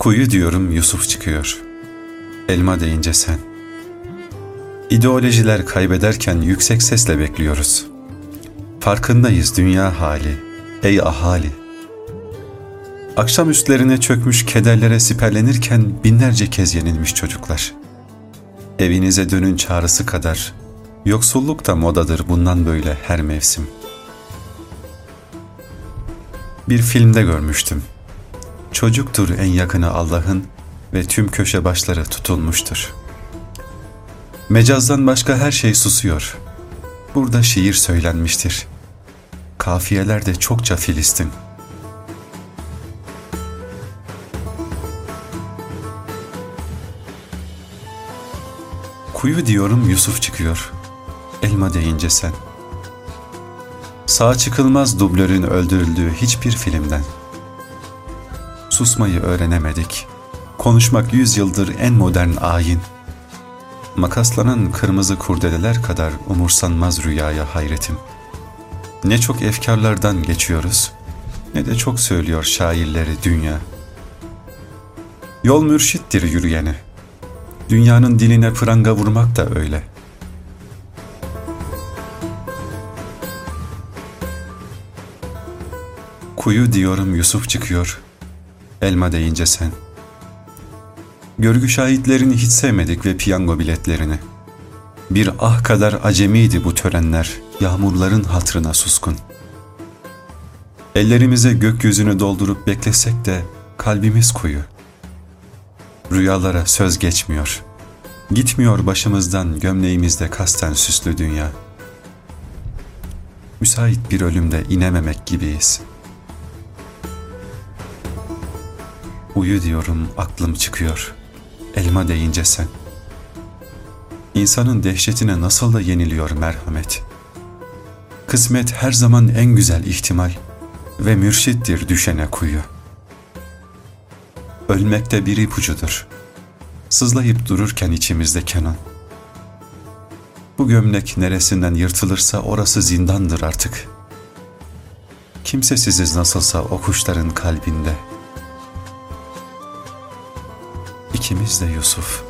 Kuyu diyorum Yusuf çıkıyor. Elma deyince sen. İdeolojiler kaybederken yüksek sesle bekliyoruz. Farkındayız dünya hali, ey ahali. Akşam üstlerine çökmüş kederlere siperlenirken binlerce kez yenilmiş çocuklar. Evinize dönün çağrısı kadar, yoksulluk da modadır bundan böyle her mevsim. Bir filmde görmüştüm. Çocuktur en yakını Allah'ın ve tüm köşe başları tutulmuştur. Mecazdan başka her şey susuyor. Burada şiir söylenmiştir. Kafiyeler de çokça Filistin. Kuyu diyorum Yusuf çıkıyor. Elma deyince sen. Sağ çıkılmaz dublörün öldürüldüğü hiçbir filmden. Susmayı öğrenemedik. Konuşmak yüzyıldır en modern ayin. Makaslanan kırmızı kurdeleler kadar umursanmaz rüyaya hayretim. Ne çok efkarlardan geçiyoruz, ne de çok söylüyor şairleri dünya. Yol mürşittir yürüyene. Dünyanın diline pranga vurmak da öyle. Kuyu diyorum Yusuf çıkıyor, elma deyince sen. Görgü şahitlerini hiç sevmedik ve piyango biletlerini. Bir ah kadar acemiydi bu törenler, yağmurların hatrına suskun. Ellerimize gökyüzünü doldurup beklesek de kalbimiz kuyu. Rüyalara söz geçmiyor. Gitmiyor başımızdan gömleğimizde kasten süslü dünya. Müsait bir ölümde inememek gibiyiz.'' Uyu diyorum aklım çıkıyor. Elma deyince sen. İnsanın dehşetine nasıl da yeniliyor merhamet. Kısmet her zaman en güzel ihtimal ve mürşittir düşene kuyu. Ölmekte bir ipucudur. Sızlayıp dururken içimizde Kenan. Bu gömlek neresinden yırtılırsa orası zindandır artık. Kimsesiziz nasılsa o kuşların kalbinde.'' İkimiz de Yusuf.